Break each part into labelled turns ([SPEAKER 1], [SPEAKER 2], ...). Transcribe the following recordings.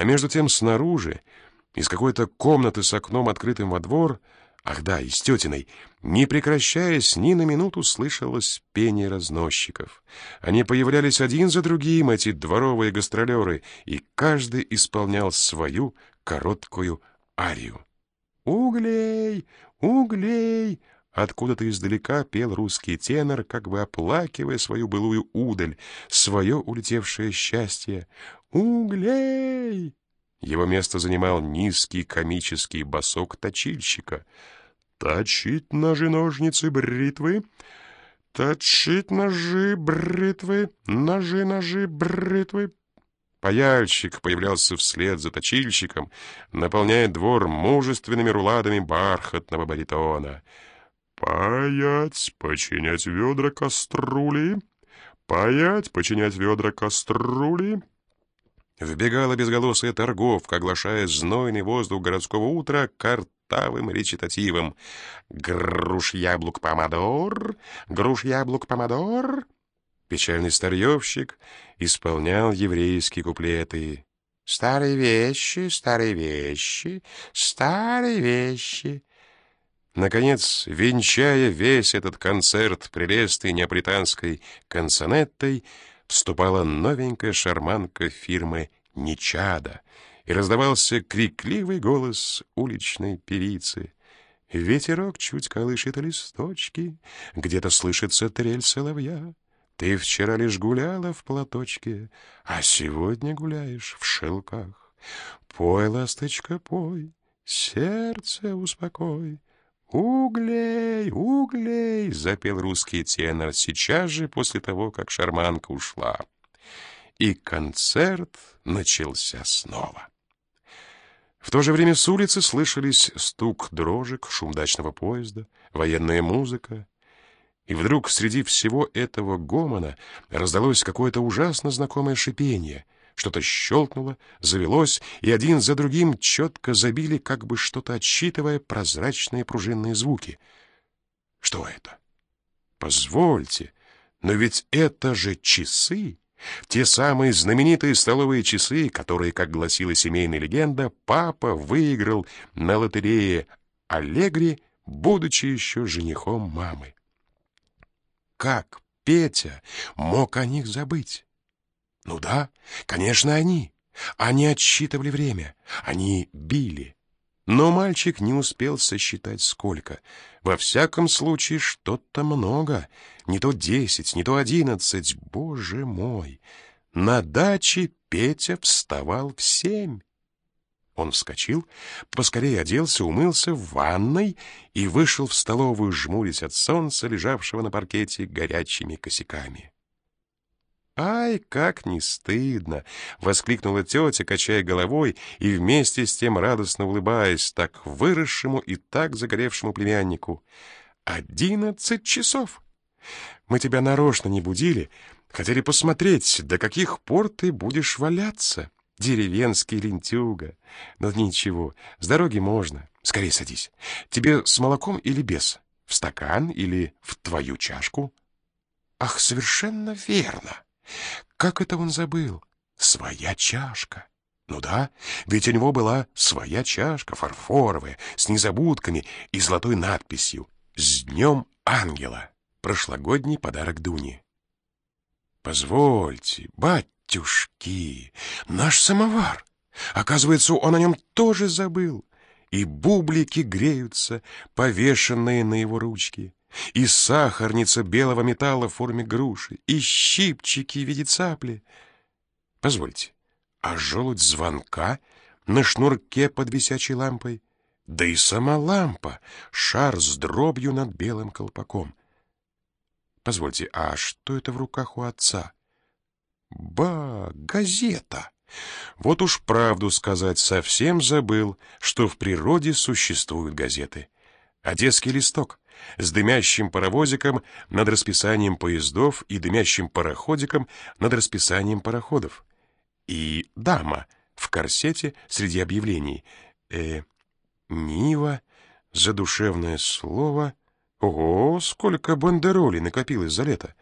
[SPEAKER 1] А между тем снаружи, из какой-то комнаты с окном, открытым во двор, ах да, из тетиной, не прекращаясь ни на минуту, слышалось пение разносчиков. Они появлялись один за другим, эти дворовые гастролеры, и каждый исполнял свою короткую арию. «Углей! Углей!» Откуда-то издалека пел русский тенор, как бы оплакивая свою былую удаль, свое улетевшее счастье. «Углей!» Его место занимал низкий комический босок точильщика. «Точить ножи, ножницы, бритвы!» «Точить ножи, бритвы, ножи, ножи, бритвы!» Паяльщик появлялся вслед за точильщиком, наполняя двор мужественными руладами бархатного баритона. «Паять, починять ведра каструли! Паять, починять ведра каструли!» Вбегала безголосая торговка, оглашая знойный воздух городского утра картавым речитативом. «Груш яблок помадор! Груш яблок помадор!» Печальный старьевщик исполнял еврейские куплеты. «Старые вещи, старые вещи, старые вещи!» Наконец, венчая весь этот концерт прелестной неаполитанской консонеттой, вступала новенькая шарманка фирмы «Ничада», и раздавался крикливый голос уличной певицы. Ветерок чуть колышет листочки, где-то слышится трель соловья. Ты вчера лишь гуляла в платочке, а сегодня гуляешь в шелках. Пой, ласточка, пой, сердце успокой. «Углей, углей!» — запел русский тенор сейчас же после того, как шарманка ушла. И концерт начался снова. В то же время с улицы слышались стук дрожек, шум дачного поезда, военная музыка. И вдруг среди всего этого гомона раздалось какое-то ужасно знакомое шипение — что-то щелкнуло, завелось, и один за другим четко забили, как бы что-то отсчитывая, прозрачные пружинные звуки. Что это? Позвольте, но ведь это же часы! Те самые знаменитые столовые часы, которые, как гласила семейная легенда, папа выиграл на лотерее Аллегри, будучи еще женихом мамы. Как Петя мог о них забыть? Ну да, конечно, они. Они отсчитывали время. Они били. Но мальчик не успел сосчитать сколько. Во всяком случае, что-то много. Не то десять, не то одиннадцать. Боже мой! На даче Петя вставал в семь. Он вскочил, поскорее оделся, умылся в ванной и вышел в столовую, жмурясь от солнца, лежавшего на паркете горячими косяками. «Ай, как не стыдно!» — воскликнула тетя, качая головой и вместе с тем радостно улыбаясь так выросшему и так загоревшему племяннику. «Одиннадцать часов! Мы тебя нарочно не будили, хотели посмотреть, до каких пор ты будешь валяться, деревенский лентюга. Но ничего, с дороги можно. Скорее садись. Тебе с молоком или без? В стакан или в твою чашку?» «Ах, совершенно верно!» Как это он забыл? Своя чашка. Ну да, ведь у него была своя чашка, фарфоровая, с незабудками и золотой надписью «С днем ангела!» Прошлогодний подарок Дуни. «Позвольте, батюшки, наш самовар! Оказывается, он о нем тоже забыл!» И бублики греются, повешенные на его ручки и сахарница белого металла в форме груши, и щипчики в виде цапли. Позвольте, а желудь звонка на шнурке под висячей лампой? Да и сама лампа, шар с дробью над белым колпаком. Позвольте, а что это в руках у отца? Ба, газета! Вот уж правду сказать, совсем забыл, что в природе существуют газеты. Одесский листок с дымящим паровозиком над расписанием поездов и дымящим пароходиком над расписанием пароходов. И дама в корсете среди объявлений. Э, Нива, задушевное слово. Ого, сколько бандеролей накопилось за лето.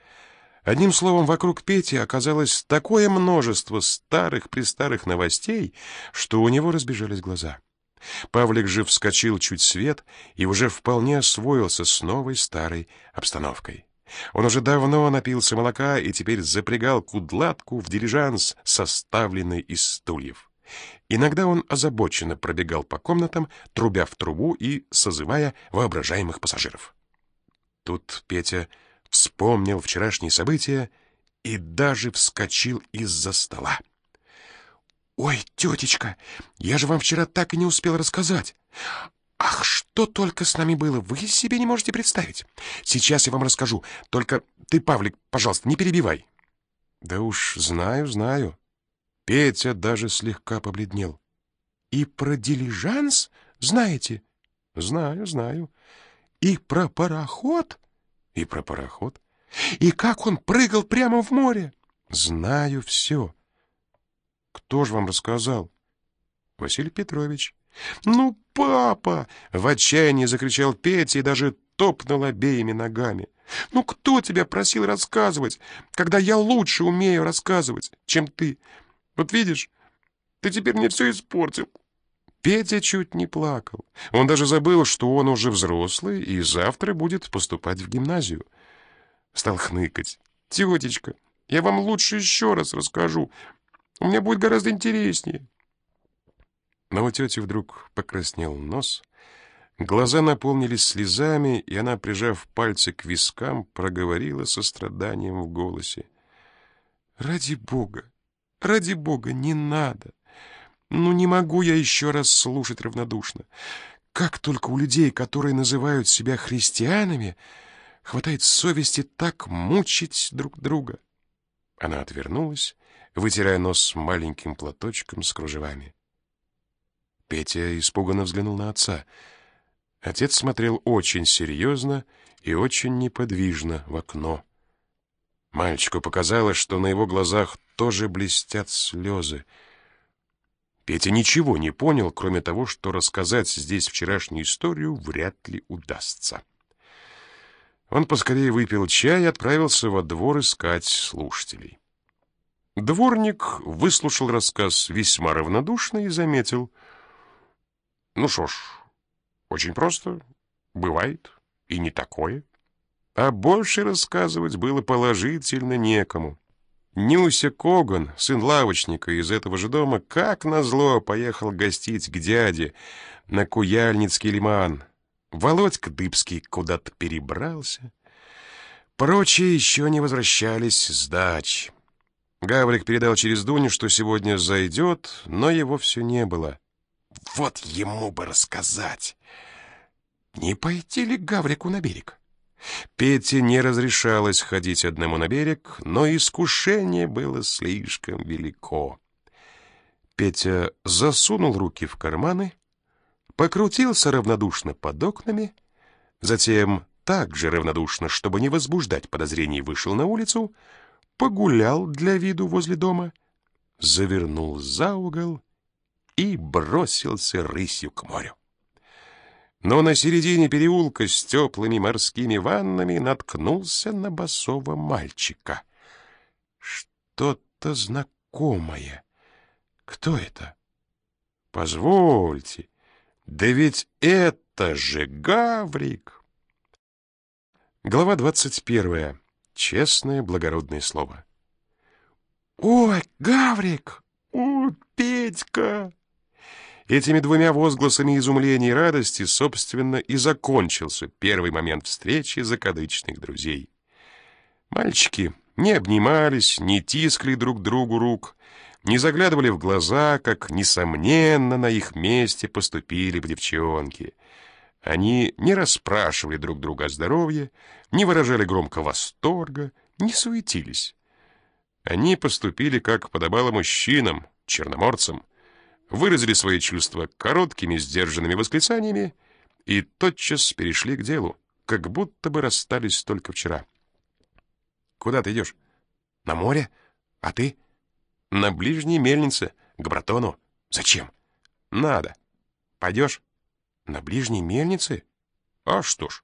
[SPEAKER 1] Одним словом, вокруг Пети оказалось такое множество старых-престарых новостей, что у него разбежались глаза. Павлик же вскочил чуть свет и уже вполне освоился с новой старой обстановкой. Он уже давно напился молока и теперь запрягал кудлатку в дирижанс, составленный из стульев. Иногда он озабоченно пробегал по комнатам, трубя в трубу и созывая воображаемых пассажиров. Тут Петя вспомнил вчерашние события и даже вскочил из-за стола. «Ой, тетечка, я же вам вчера так и не успел рассказать. Ах, что только с нами было, вы себе не можете представить. Сейчас я вам расскажу, только ты, Павлик, пожалуйста, не перебивай». «Да уж знаю, знаю». Петя даже слегка побледнел. «И про дилижанс знаете?» «Знаю, знаю». «И про пароход?» «И про пароход». «И как он прыгал прямо в море?» «Знаю все». Кто же вам рассказал? Василий Петрович. Ну, папа! В отчаянии закричал Петя и даже топнул обеими ногами. Ну, кто тебя просил рассказывать, когда я лучше умею рассказывать, чем ты? Вот видишь, ты теперь мне все испортил. Петя чуть не плакал. Он даже забыл, что он уже взрослый и завтра будет поступать в гимназию. Стал хныкать. «Тетечка, я вам лучше еще раз расскажу. Меня будет гораздо интереснее. Но у тети вдруг покраснел нос, глаза наполнились слезами, и она, прижав пальцы к вискам, проговорила со страданием в голосе. «Ради Бога, ради Бога, не надо! Ну, не могу я еще раз слушать равнодушно. Как только у людей, которые называют себя христианами, хватает совести так мучить друг друга!» Она отвернулась, вытирая нос маленьким платочком с кружевами. Петя испуганно взглянул на отца. Отец смотрел очень серьезно и очень неподвижно в окно. Мальчику показалось, что на его глазах тоже блестят слезы. Петя ничего не понял, кроме того, что рассказать здесь вчерашнюю историю вряд ли удастся. Он поскорее выпил чай и отправился во двор искать слушателей. Дворник выслушал рассказ весьма равнодушно и заметил. «Ну что ж, очень просто. Бывает. И не такое». А больше рассказывать было положительно некому. Нюся Коган, сын лавочника из этого же дома, как назло поехал гостить к дяде на Куяльницкий лиман. Володька Дыбский куда-то перебрался. Прочие еще не возвращались с дач. Гаврик передал через Дуню, что сегодня зайдет, но его все не было. Вот ему бы рассказать. Не пойти ли Гаврику на берег? Пете не разрешалось ходить одному на берег, но искушение было слишком велико. Петя засунул руки в карманы, покрутился равнодушно под окнами, затем так же равнодушно, чтобы не возбуждать подозрений, вышел на улицу, погулял для виду возле дома, завернул за угол и бросился рысью к морю. Но на середине переулка с теплыми морскими ваннами наткнулся на босого мальчика. Что-то знакомое. Кто это? Позвольте, да ведь это же Гаврик! Глава двадцать первая. Честное, благородное слово. «Ой, Гаврик! О, Петька!» Этими двумя возгласами изумления и радости, собственно, и закончился первый момент встречи закадычных друзей. Мальчики не обнимались, не тискали друг другу рук, не заглядывали в глаза, как, несомненно, на их месте поступили бы девчонки — они не расспрашивали друг друга о здоровье, не выражали громко восторга, не суетились. Они поступили, как подобало мужчинам, черноморцам, выразили свои чувства короткими сдержанными восклицаниями и тотчас перешли к делу, как будто бы расстались только вчера. «Куда ты идешь?» «На море? А ты?» «На ближней мельнице, к братону. Зачем?» «Надо. Пойдешь?» На ближней мельнице? А что ж,